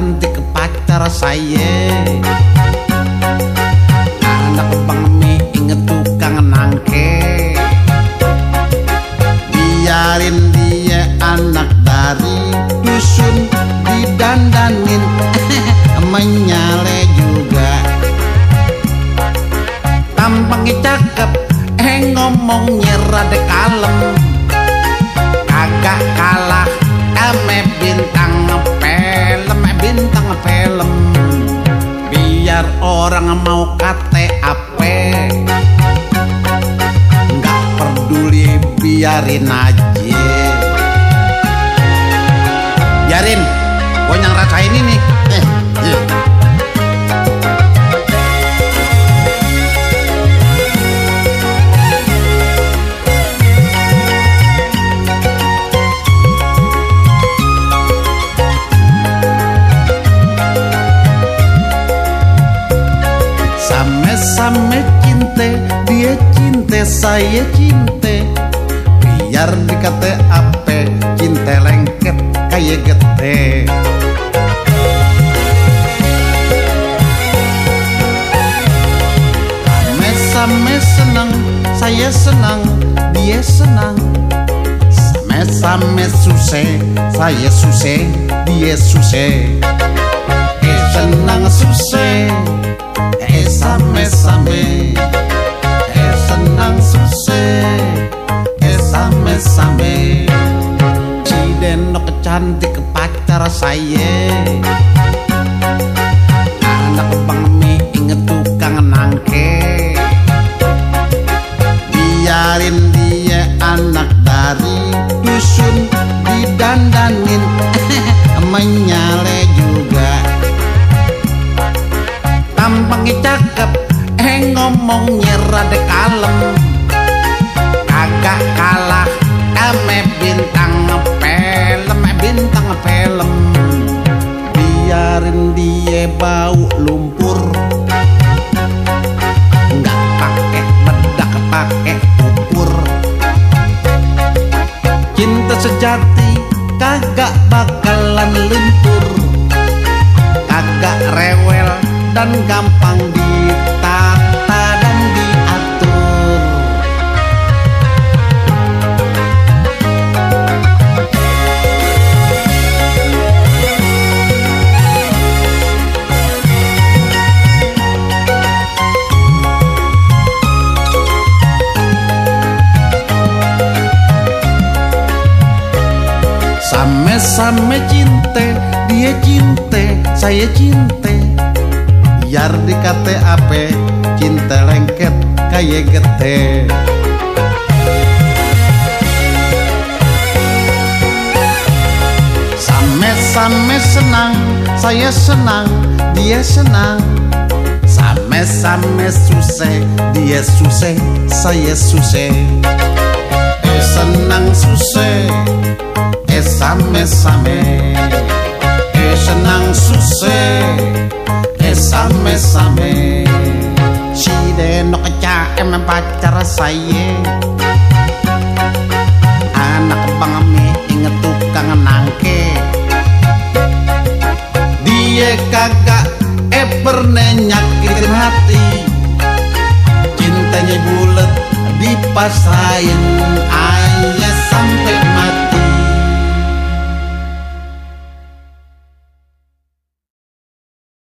cantik pacar saya. Anak bang inget tukang nangke Biarin dia anak dari dusun Didandanin. Menyale juga. Tampangnya cakep eh ngomongnya rada kalem. Kagak kalah orang mau kate ape? Nggak peduli biarin aja. Biarin gue yang rasain ini. Eh, eh. Dia cinta saya cinta. Biar dikata apa Cinta lengket kayak gete Same-same senang Saya senang Dia senang. Same-same susah Saya susah Dia susah Eh senang susah cantik pacar saya. Anak bang mi inget tukang nangke. Biarin dia anak dari dusun Didandanin. Menyale juga. Tampangnya cakep eh ngomongnya rada kalem. Kagak kalah ame bintang film bintang film. Biarin dia bau lumpur. Nggak pakai bedak pakai ukur. Cinta sejati kagak bakalan luntur. Kagak rewel dan gampang Same-same cinta Dia cinta Saya cinta Biar dikate ape Cinta lengket kayak gete. Same-same senang Saya senang Dia senang. Same-same susah Dia susah Saya susah Eh senang susah Eh same-same Eh senang susah Eh same-same Si denok caem pacar saya Anak bang mi inget tukang nangke. Dia kagak eh pernah nyakitin hati. Cintanya bulet dipasrahin